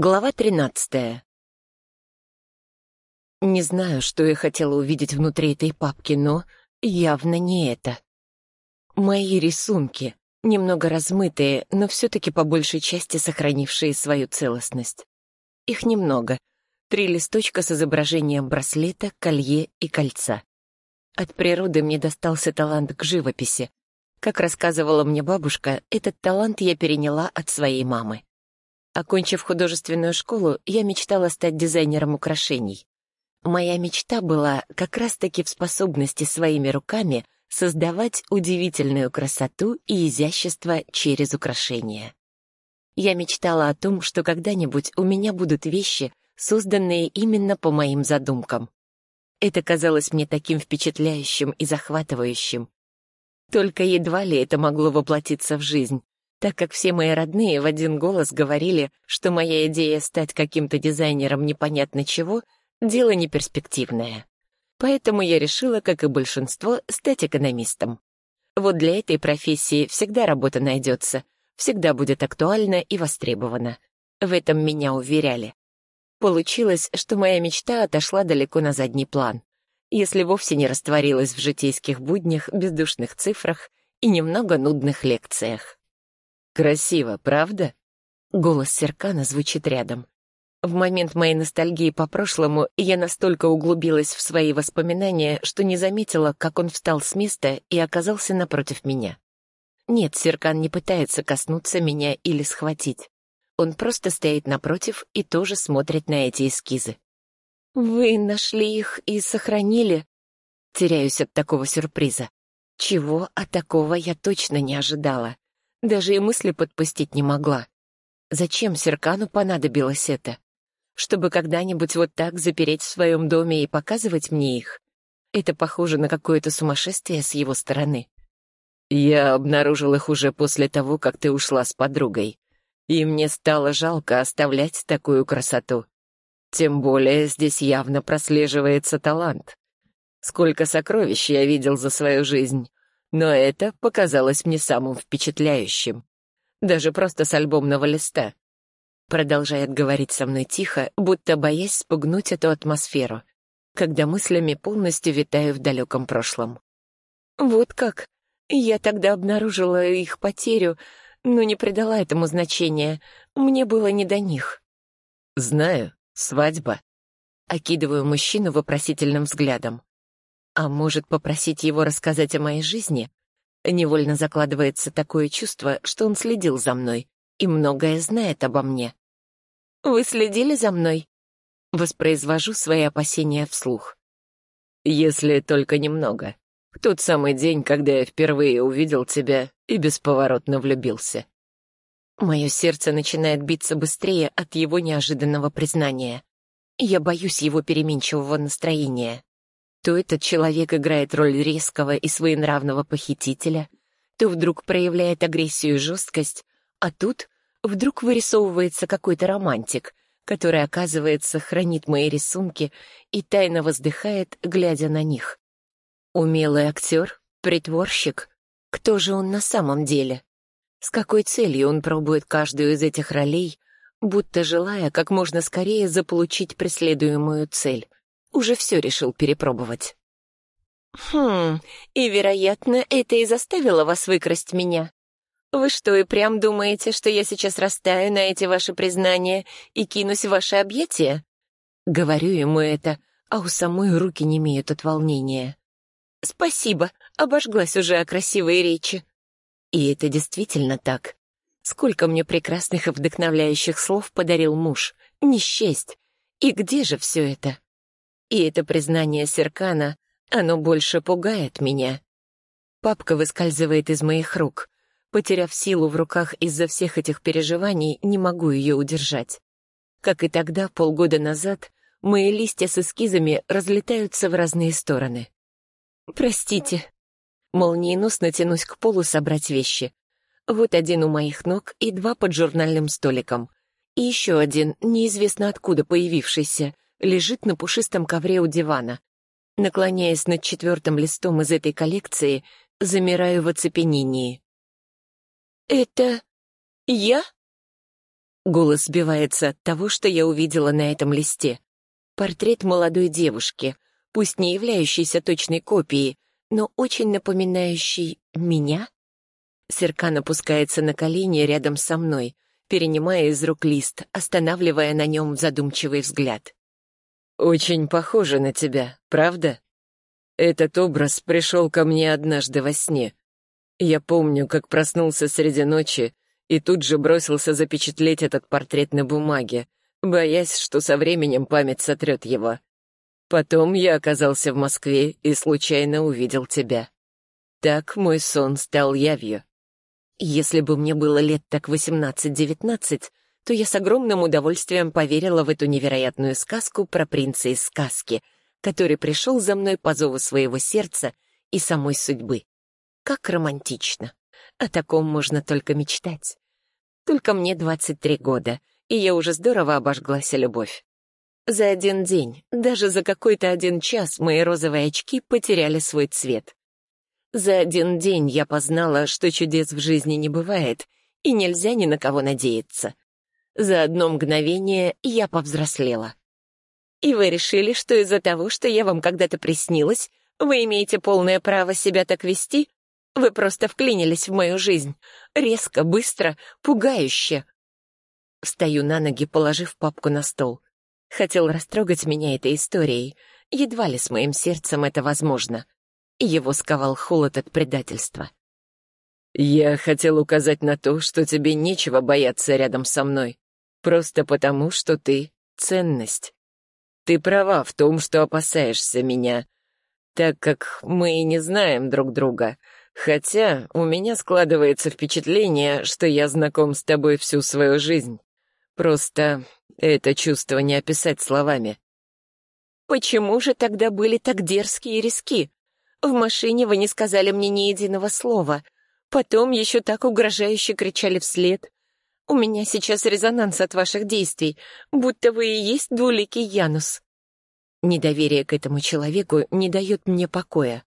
Глава тринадцатая. Не знаю, что я хотела увидеть внутри этой папки, но явно не это. Мои рисунки, немного размытые, но все-таки по большей части сохранившие свою целостность. Их немного. Три листочка с изображением браслета, колье и кольца. От природы мне достался талант к живописи. Как рассказывала мне бабушка, этот талант я переняла от своей мамы. Окончив художественную школу, я мечтала стать дизайнером украшений. Моя мечта была как раз-таки в способности своими руками создавать удивительную красоту и изящество через украшения. Я мечтала о том, что когда-нибудь у меня будут вещи, созданные именно по моим задумкам. Это казалось мне таким впечатляющим и захватывающим. Только едва ли это могло воплотиться в жизнь так как все мои родные в один голос говорили, что моя идея стать каким-то дизайнером непонятно чего — дело неперспективное. Поэтому я решила, как и большинство, стать экономистом. Вот для этой профессии всегда работа найдется, всегда будет актуальна и востребована. В этом меня уверяли. Получилось, что моя мечта отошла далеко на задний план, если вовсе не растворилась в житейских буднях, бездушных цифрах и немного нудных лекциях. «Красиво, правда?» Голос Серкана звучит рядом. В момент моей ностальгии по прошлому я настолько углубилась в свои воспоминания, что не заметила, как он встал с места и оказался напротив меня. Нет, Серкан не пытается коснуться меня или схватить. Он просто стоит напротив и тоже смотрит на эти эскизы. «Вы нашли их и сохранили?» Теряюсь от такого сюрприза. Чего от такого я точно не ожидала. Даже и мысли подпустить не могла. Зачем Серкану понадобилось это? Чтобы когда-нибудь вот так запереть в своем доме и показывать мне их? Это похоже на какое-то сумасшествие с его стороны. Я обнаружил их уже после того, как ты ушла с подругой. И мне стало жалко оставлять такую красоту. Тем более здесь явно прослеживается талант. Сколько сокровищ я видел за свою жизнь. Но это показалось мне самым впечатляющим. Даже просто с альбомного листа. Продолжает говорить со мной тихо, будто боясь спугнуть эту атмосферу, когда мыслями полностью витаю в далеком прошлом. Вот как. Я тогда обнаружила их потерю, но не придала этому значения. Мне было не до них. Знаю, свадьба. Окидываю мужчину вопросительным взглядом. А может, попросить его рассказать о моей жизни? Невольно закладывается такое чувство, что он следил за мной и многое знает обо мне. «Вы следили за мной?» Воспроизвожу свои опасения вслух. «Если только немного. В тот самый день, когда я впервые увидел тебя и бесповоротно влюбился». Мое сердце начинает биться быстрее от его неожиданного признания. Я боюсь его переменчивого настроения. То этот человек играет роль резкого и своенравного похитителя, то вдруг проявляет агрессию и жесткость, а тут вдруг вырисовывается какой-то романтик, который, оказывается, хранит мои рисунки и тайно воздыхает, глядя на них. Умелый актер? Притворщик? Кто же он на самом деле? С какой целью он пробует каждую из этих ролей, будто желая как можно скорее заполучить преследуемую цель? Уже все решил перепробовать. «Хм, и, вероятно, это и заставило вас выкрасть меня. Вы что, и прям думаете, что я сейчас растаю на эти ваши признания и кинусь в ваши объятия?» Говорю ему это, а у самой руки не имеют от волнения. «Спасибо, обожглась уже о красивой речи». И это действительно так. Сколько мне прекрасных и вдохновляющих слов подарил муж, не счесть. И где же все это? И это признание Серкана, оно больше пугает меня. Папка выскальзывает из моих рук. Потеряв силу в руках из-за всех этих переживаний, не могу ее удержать. Как и тогда, полгода назад, мои листья с эскизами разлетаются в разные стороны. «Простите». Молниеносно тянусь к полу собрать вещи. Вот один у моих ног и два под журнальным столиком. И еще один, неизвестно откуда появившийся — лежит на пушистом ковре у дивана. Наклоняясь над четвертым листом из этой коллекции, замираю в оцепенении. «Это я?» Голос сбивается от того, что я увидела на этом листе. Портрет молодой девушки, пусть не являющийся точной копией, но очень напоминающий меня. Серкан опускается на колени рядом со мной, перенимая из рук лист, останавливая на нем задумчивый взгляд. «Очень похоже на тебя, правда? Этот образ пришел ко мне однажды во сне. Я помню, как проснулся среди ночи и тут же бросился запечатлеть этот портрет на бумаге, боясь, что со временем память сотрет его. Потом я оказался в Москве и случайно увидел тебя. Так мой сон стал явью. Если бы мне было лет так 18-19, то я с огромным удовольствием поверила в эту невероятную сказку про принца из сказки, который пришел за мной по зову своего сердца и самой судьбы. Как романтично. О таком можно только мечтать. Только мне 23 года, и я уже здорово обожглась любовь. За один день, даже за какой-то один час мои розовые очки потеряли свой цвет. За один день я познала, что чудес в жизни не бывает, и нельзя ни на кого надеяться. За одно мгновение я повзрослела. И вы решили, что из-за того, что я вам когда-то приснилась, вы имеете полное право себя так вести? Вы просто вклинились в мою жизнь. Резко, быстро, пугающе. Встаю на ноги, положив папку на стол. Хотел растрогать меня этой историей. Едва ли с моим сердцем это возможно. Его сковал холод от предательства. «Я хотел указать на то, что тебе нечего бояться рядом со мной. Просто потому, что ты — ценность. Ты права в том, что опасаешься меня, так как мы и не знаем друг друга. Хотя у меня складывается впечатление, что я знаком с тобой всю свою жизнь. Просто это чувство не описать словами. Почему же тогда были так дерзкие риски? В машине вы не сказали мне ни единого слова. Потом еще так угрожающе кричали вслед. У меня сейчас резонанс от ваших действий, будто вы и есть двуликий Янус. Недоверие к этому человеку не дает мне покоя.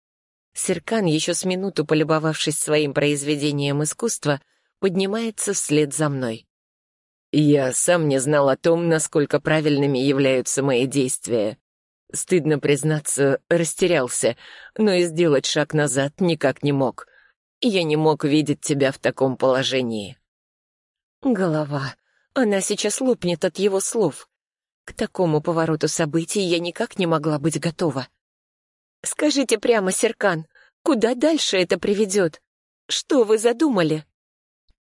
Серкан, еще с минуту полюбовавшись своим произведением искусства, поднимается вслед за мной. Я сам не знал о том, насколько правильными являются мои действия. Стыдно признаться, растерялся, но и сделать шаг назад никак не мог. Я не мог видеть тебя в таком положении. Голова. Она сейчас лопнет от его слов. К такому повороту событий я никак не могла быть готова. «Скажите прямо, Серкан, куда дальше это приведет? Что вы задумали?»